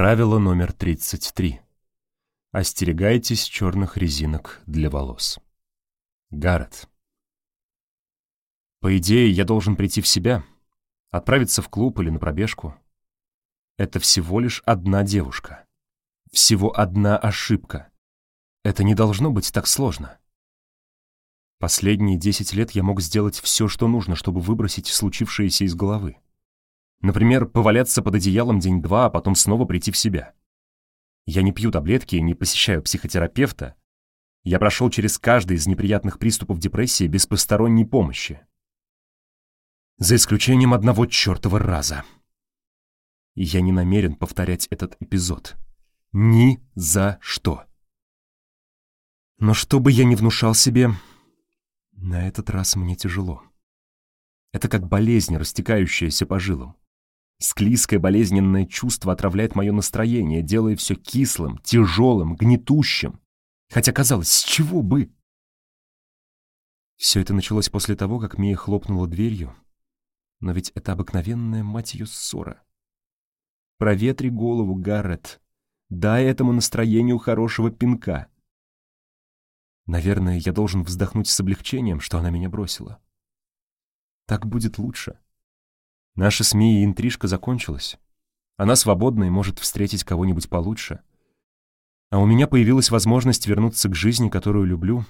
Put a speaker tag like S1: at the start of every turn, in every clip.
S1: Правило номер 33. Остерегайтесь черных резинок для волос. Гаррет. По идее, я должен прийти в себя, отправиться в клуб или на пробежку. Это всего лишь одна девушка. Всего одна ошибка. Это не должно быть так сложно. Последние десять лет я мог сделать все, что нужно, чтобы выбросить случившееся из головы. Например, поваляться под одеялом день-два, а потом снова прийти в себя. Я не пью таблетки и не посещаю психотерапевта. Я прошел через каждый из неприятных приступов депрессии без посторонней помощи. За исключением одного чертова раза. Я не намерен повторять этот эпизод. Ни за что. Но что бы я ни внушал себе, на этот раз мне тяжело. Это как болезнь, растекающаяся по жилам. Склизкое болезненное чувство отравляет мое настроение, делая все кислым, тяжелым, гнетущим. Хотя казалось, с чего бы? Все это началось после того, как Мия хлопнула дверью. Но ведь это обыкновенная, мать ее, ссора. Проветри голову, Гаррет. Дай этому настроению хорошего пинка. Наверное, я должен вздохнуть с облегчением, что она меня бросила. Так будет лучше. Наша СМИ и интрижка закончилась. Она свободна и может встретить кого-нибудь получше. А у меня появилась возможность вернуться к жизни, которую люблю,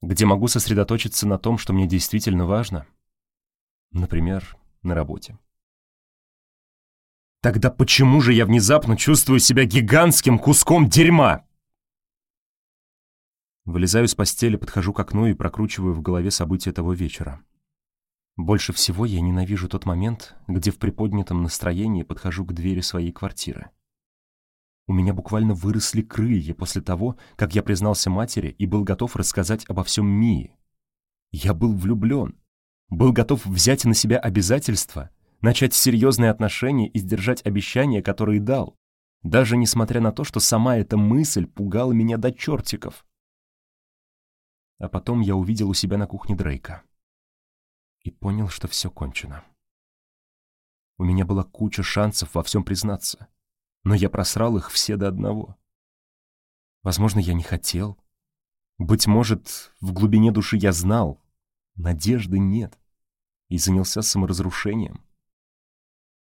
S1: где могу сосредоточиться на том, что мне действительно важно. Например, на работе. Тогда почему же я внезапно чувствую себя гигантским куском дерьма? Вылезаю с постели, подхожу к окну и прокручиваю в голове события того вечера. Больше всего я ненавижу тот момент, где в приподнятом настроении подхожу к двери своей квартиры. У меня буквально выросли крылья после того, как я признался матери и был готов рассказать обо всем Мии. Я был влюблен, был готов взять на себя обязательства, начать серьезные отношения и сдержать обещания, которые дал, даже несмотря на то, что сама эта мысль пугала меня до чертиков. А потом я увидел у себя на кухне Дрейка и понял, что все кончено. У меня была куча шансов во всем признаться, но я просрал их все до одного. Возможно, я не хотел. Быть может, в глубине души я знал, надежды нет, и занялся саморазрушением.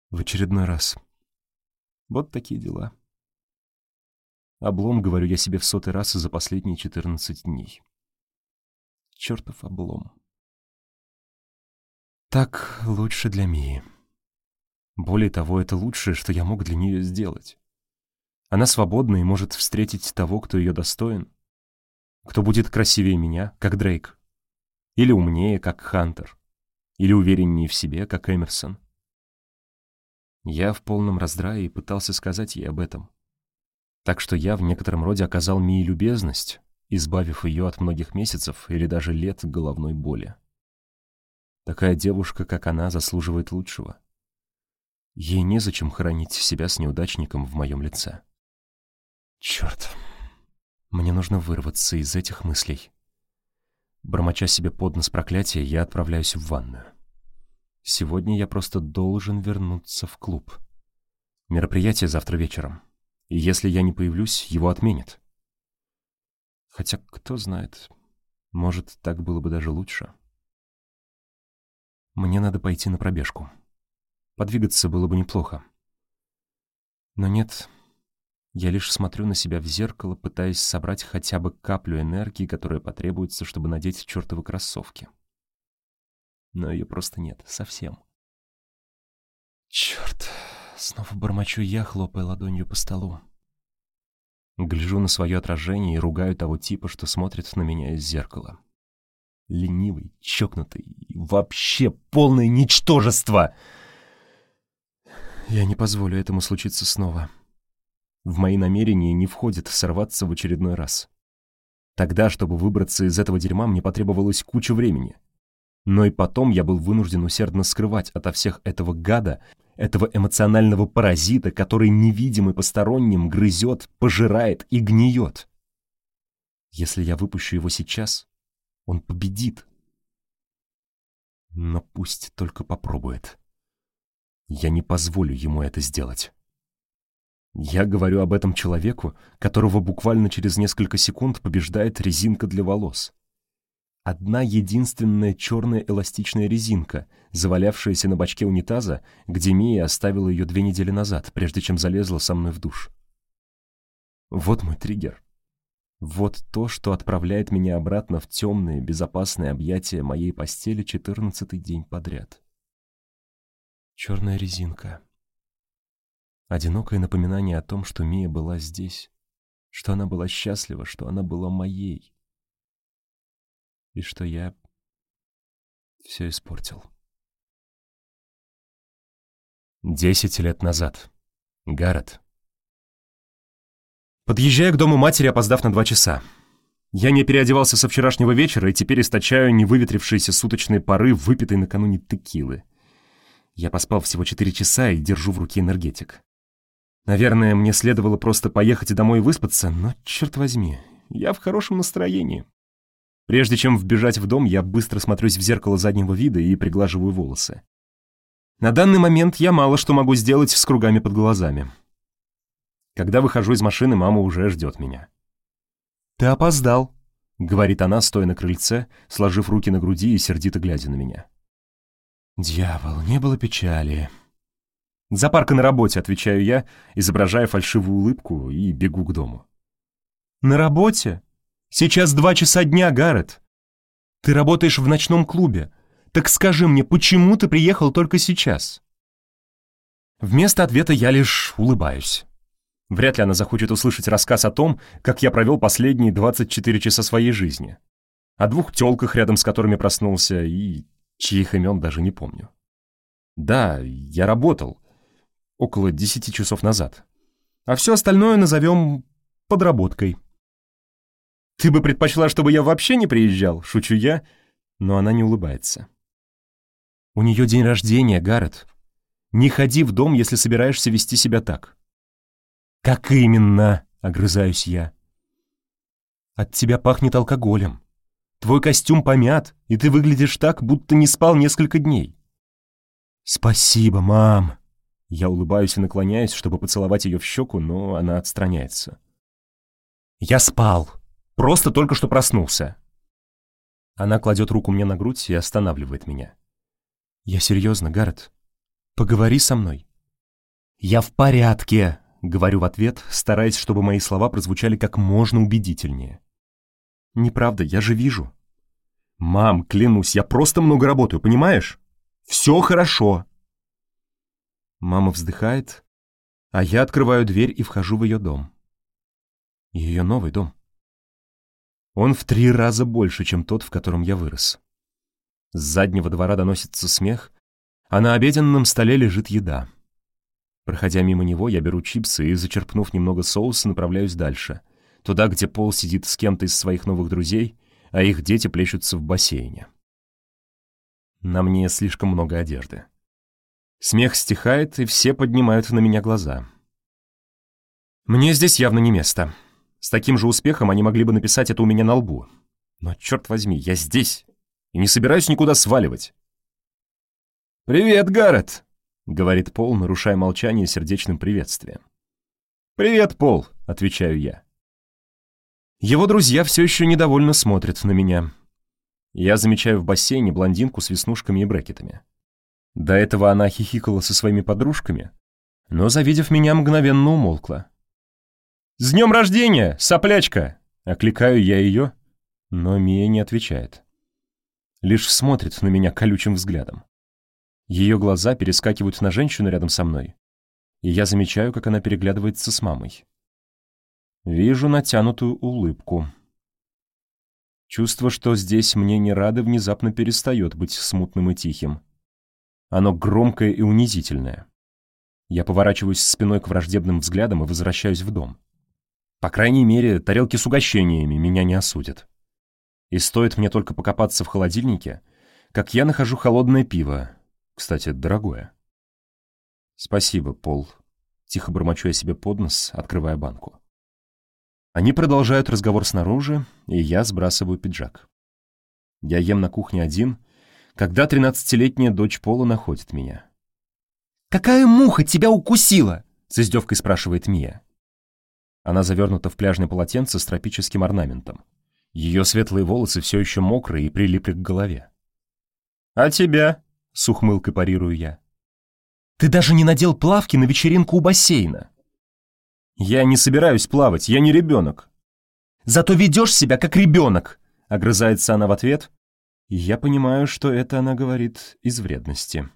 S1: В очередной раз. Вот такие дела. Облом, говорю я себе в сотый раз за последние 14 дней. Чертов облом. Так лучше для Мии. Более того, это лучшее, что я мог для нее сделать. Она свободна и может встретить того, кто ее достоин. Кто будет красивее меня, как Дрейк. Или умнее, как Хантер. Или увереннее в себе, как Эмерсон. Я в полном раздрае пытался сказать ей об этом. Так что я в некотором роде оказал Мии любезность, избавив ее от многих месяцев или даже лет головной боли. Такая девушка, как она, заслуживает лучшего. Ей незачем хоронить себя с неудачником в моем лице. Черт, мне нужно вырваться из этих мыслей. Бормоча себе под нос проклятия, я отправляюсь в ванную. Сегодня я просто должен вернуться в клуб. Мероприятие завтра вечером. И если я не появлюсь, его отменят. Хотя, кто знает, может, так было бы даже лучше. Мне надо пойти на пробежку. Подвигаться было бы неплохо. Но нет, я лишь смотрю на себя в зеркало, пытаясь собрать хотя бы каплю энергии, которая потребуется, чтобы надеть чертовы кроссовки. Но ее просто нет, совсем. Черт, снова бормочу я, хлопая ладонью по столу. Гляжу на свое отражение и ругаю того типа, что смотрит на меня из зеркала ленивый, чокнутый, вообще полное ничтожество. Я не позволю этому случиться снова. В мои намерения не входит сорваться в очередной раз. Тогда, чтобы выбраться из этого дерьма, мне потребовалось куча времени. Но и потом я был вынужден усердно скрывать ото всех этого гада, этого эмоционального паразита, который невидимый посторонним грызет, пожирает и гниет. Если я выпущу его сейчас, он победит. Но пусть только попробует. Я не позволю ему это сделать. Я говорю об этом человеку, которого буквально через несколько секунд побеждает резинка для волос. Одна единственная черная эластичная резинка, завалявшаяся на бачке унитаза, где Мия оставила ее две недели назад, прежде чем залезла со мной в душ. Вот мой триггер. Вот то, что отправляет меня обратно в темные, безопасные объятия моей постели четырнадцатый день подряд. Черная резинка. Одинокое напоминание о том, что Мия была здесь, что она была счастлива, что она была моей и что я все испортил. Десять лет назад. Гаррет. Подъезжаю к дому матери, опоздав на два часа. Я не переодевался со вчерашнего вечера и теперь источаю невыветрившиеся суточные пары, выпитой накануне текилы. Я поспал всего четыре часа и держу в руке энергетик. Наверное, мне следовало просто поехать домой и выспаться, но, черт возьми, я в хорошем настроении. Прежде чем вбежать в дом, я быстро смотрюсь в зеркало заднего вида и приглаживаю волосы. На данный момент я мало что могу сделать с кругами под глазами. Когда выхожу из машины, мама уже ждет меня. «Ты опоздал», — говорит она, стоя на крыльце, сложив руки на груди и сердито глядя на меня. «Дьявол, не было печали». «Запарка на работе», — отвечаю я, изображая фальшивую улыбку и бегу к дому. «На работе?» Сейчас два часа дня, Гаррет. Ты работаешь в ночном клубе. Так скажи мне, почему ты приехал только сейчас?» Вместо ответа я лишь улыбаюсь. Вряд ли она захочет услышать рассказ о том, как я провел последние 24 часа своей жизни. О двух тёлках, рядом с которыми проснулся, и чьих имен даже не помню. Да, я работал. Около 10 часов назад. А все остальное назовем подработкой. «Ты бы предпочла, чтобы я вообще не приезжал?» — шучу я, но она не улыбается. «У нее день рождения, Гаррет. Не ходи в дом, если собираешься вести себя так». «Как именно?» — огрызаюсь я. «От тебя пахнет алкоголем. Твой костюм помят, и ты выглядишь так, будто не спал несколько дней». «Спасибо, мам!» Я улыбаюсь и наклоняюсь, чтобы поцеловать ее в щеку, но она отстраняется. «Я спал!» Просто только что проснулся». Она кладет руку мне на грудь и останавливает меня. «Я серьезно, Гаррет. Поговори со мной». «Я в порядке», — говорю в ответ, стараясь, чтобы мои слова прозвучали как можно убедительнее. «Неправда, я же вижу». «Мам, клянусь, я просто много работаю, понимаешь? Все хорошо». Мама вздыхает, а я открываю дверь и вхожу в ее дом. Ее новый дом. Он в три раза больше, чем тот, в котором я вырос. С заднего двора доносится смех, а на обеденном столе лежит еда. Проходя мимо него, я беру чипсы и, зачерпнув немного соуса, направляюсь дальше, туда, где Пол сидит с кем-то из своих новых друзей, а их дети плещутся в бассейне. На мне слишком много одежды. Смех стихает, и все поднимают на меня глаза. Мне здесь явно не место. С таким же успехом они могли бы написать это у меня на лбу. Но, черт возьми, я здесь и не собираюсь никуда сваливать. «Привет, Гаррет!» — говорит Пол, нарушая молчание сердечным приветствием. «Привет, Пол!» — отвечаю я. Его друзья все еще недовольно смотрят на меня. Я замечаю в бассейне блондинку с веснушками и брекетами. До этого она хихикала со своими подружками, но, завидев меня, мгновенно умолкла. «С днем рождения, соплячка!» Окликаю я ее, но Мия не отвечает. Лишь смотрит на меня колючим взглядом. Ее глаза перескакивают на женщину рядом со мной, и я замечаю, как она переглядывается с мамой. Вижу натянутую улыбку. Чувство, что здесь мне не рады, внезапно перестает быть смутным и тихим. Оно громкое и унизительное. Я поворачиваюсь спиной к враждебным взглядам и возвращаюсь в дом. По крайней мере, тарелки с угощениями меня не осудят. И стоит мне только покопаться в холодильнике, как я нахожу холодное пиво, кстати, дорогое. Спасибо, Пол. Тихо бормочу я себе под нос, открывая банку. Они продолжают разговор снаружи, и я сбрасываю пиджак. Я ем на кухне один, когда тринадцатилетняя дочь Пола находит меня. «Какая муха тебя укусила?» — С издевкой спрашивает Мия. Она завернута в пляжное полотенце с тропическим орнаментом. Ее светлые волосы все еще мокрые и прилипли к голове. «А тебя?» — с ухмылкой парирую я. «Ты даже не надел плавки на вечеринку у бассейна!» «Я не собираюсь плавать, я не ребенок!» «Зато ведешь себя как ребенок!» — огрызается она в ответ. Я понимаю, что это она говорит из вредности.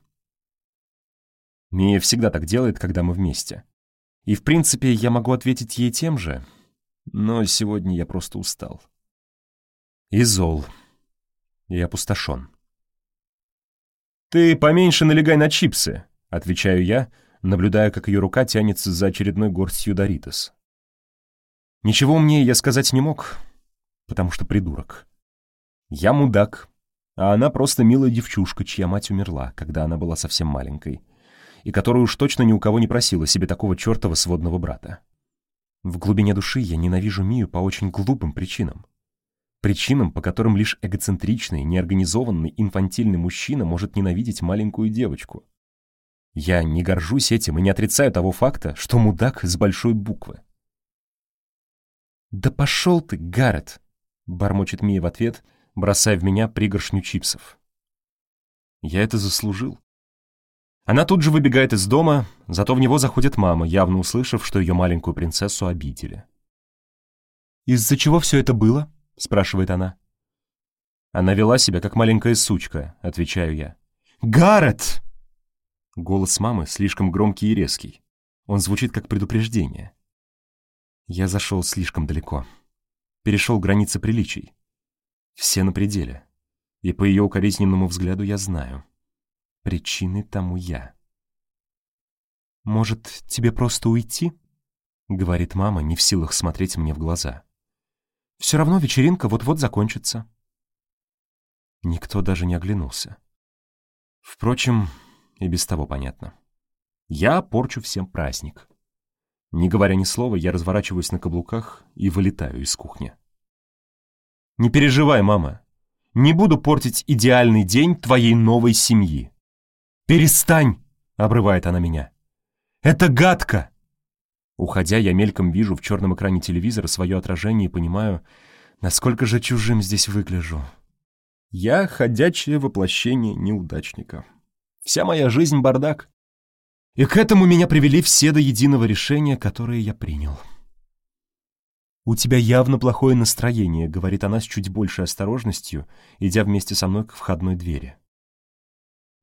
S1: Мия всегда так делает, когда мы вместе. И, в принципе, я могу ответить ей тем же, но сегодня я просто устал. И зол. И опустошен. «Ты поменьше налегай на чипсы», — отвечаю я, наблюдая, как ее рука тянется за очередной горстью Доритос. Ничего умнее я сказать не мог, потому что придурок. Я мудак, а она просто милая девчушка, чья мать умерла, когда она была совсем маленькой и которая уж точно ни у кого не просила себе такого чертова сводного брата. В глубине души я ненавижу Мию по очень глупым причинам. Причинам, по которым лишь эгоцентричный, неорганизованный, инфантильный мужчина может ненавидеть маленькую девочку. Я не горжусь этим и не отрицаю того факта, что мудак с большой буквы. «Да пошел ты, Гаррет!» — бормочет Мия в ответ, бросая в меня пригоршню чипсов. Я это заслужил. Она тут же выбегает из дома, зато в него заходит мама, явно услышав, что ее маленькую принцессу обидели. «Из-за чего все это было?» — спрашивает она. «Она вела себя, как маленькая сучка», — отвечаю я. «Гаррет!» Голос мамы слишком громкий и резкий. Он звучит как предупреждение. Я зашел слишком далеко. Перешел границы приличий. Все на пределе. И по ее укоризненному взгляду я знаю — Причины тому я. «Может, тебе просто уйти?» — говорит мама, не в силах смотреть мне в глаза. «Все равно вечеринка вот-вот закончится». Никто даже не оглянулся. Впрочем, и без того понятно. Я порчу всем праздник. Не говоря ни слова, я разворачиваюсь на каблуках и вылетаю из кухни. «Не переживай, мама. Не буду портить идеальный день твоей новой семьи. «Перестань!» — обрывает она меня. «Это гадко!» Уходя, я мельком вижу в черном экране телевизора свое отражение и понимаю, насколько же чужим здесь выгляжу. Я ходячее воплощение неудачника. Вся моя жизнь — бардак. И к этому меня привели все до единого решения, которое я принял. «У тебя явно плохое настроение», — говорит она с чуть большей осторожностью, идя вместе со мной к входной двери.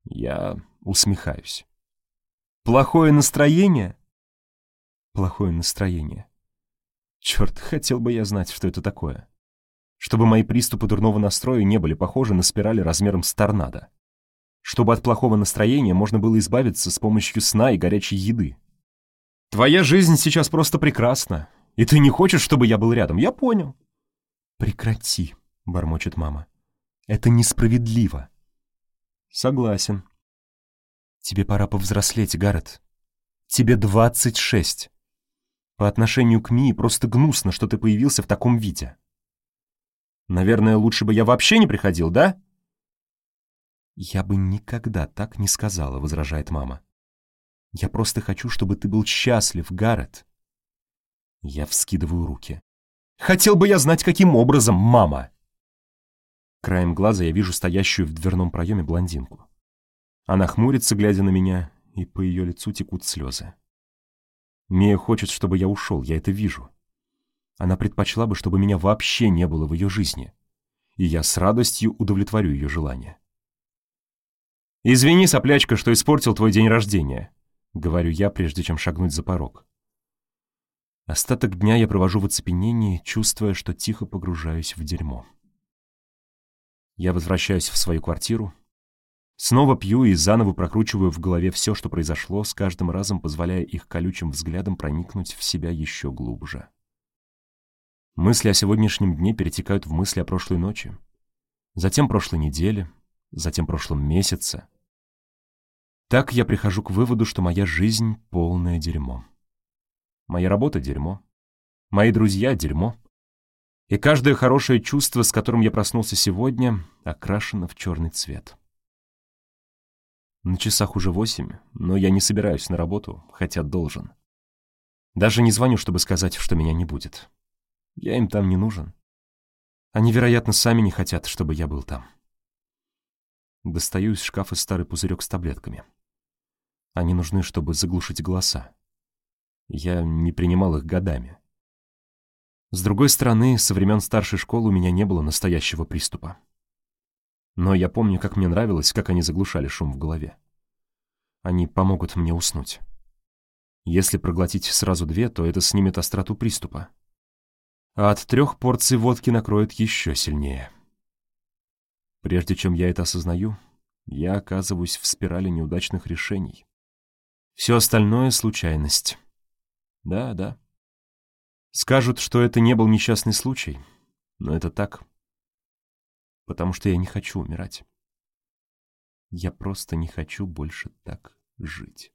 S1: Я усмехаюсь. Плохое настроение? Плохое настроение. Черт, хотел бы я знать, что это такое. Чтобы мои приступы дурного настроя не были похожи на спирали размером с торнадо. Чтобы от плохого настроения можно было избавиться с помощью сна и горячей еды. Твоя жизнь сейчас просто прекрасна, и ты не хочешь, чтобы я был рядом, я понял. Прекрати, бормочет мама. Это несправедливо. Согласен. Тебе пора повзрослеть, Гаррет. Тебе двадцать шесть. По отношению к Мии просто гнусно, что ты появился в таком виде. Наверное, лучше бы я вообще не приходил, да? Я бы никогда так не сказала, возражает мама. Я просто хочу, чтобы ты был счастлив, Гаррет. Я вскидываю руки. Хотел бы я знать, каким образом, мама. Краем глаза я вижу стоящую в дверном проеме блондинку. Она хмурится, глядя на меня, и по ее лицу текут слезы. Мия хочет, чтобы я ушел, я это вижу. Она предпочла бы, чтобы меня вообще не было в ее жизни, и я с радостью удовлетворю ее желание. «Извини, соплячка, что испортил твой день рождения», — говорю я, прежде чем шагнуть за порог. Остаток дня я провожу в оцепенении, чувствуя, что тихо погружаюсь в дерьмо. Я возвращаюсь в свою квартиру, снова пью и заново прокручиваю в голове все, что произошло, с каждым разом позволяя их колючим взглядом проникнуть в себя еще глубже. Мысли о сегодняшнем дне перетекают в мысли о прошлой ночи, затем прошлой неделе, затем прошлом месяце. Так я прихожу к выводу, что моя жизнь — полное дерьмо. Моя работа — дерьмо. Мои друзья — дерьмо. И каждое хорошее чувство, с которым я проснулся сегодня, окрашено в черный цвет. На часах уже восемь, но я не собираюсь на работу, хотя должен. Даже не звоню, чтобы сказать, что меня не будет. Я им там не нужен. Они, вероятно, сами не хотят, чтобы я был там. Достаю из шкафа старый пузырек с таблетками. Они нужны, чтобы заглушить голоса. Я не принимал их годами. С другой стороны, со времен старшей школы у меня не было настоящего приступа. Но я помню, как мне нравилось, как они заглушали шум в голове. Они помогут мне уснуть. Если проглотить сразу две, то это снимет остроту приступа. А от трех порций водки накроет еще сильнее. Прежде чем я это осознаю, я оказываюсь в спирали неудачных решений. Все остальное — случайность. Да, да. Скажут, что это не был несчастный случай, но это так. Потому что я не хочу умирать. Я просто не хочу больше так жить.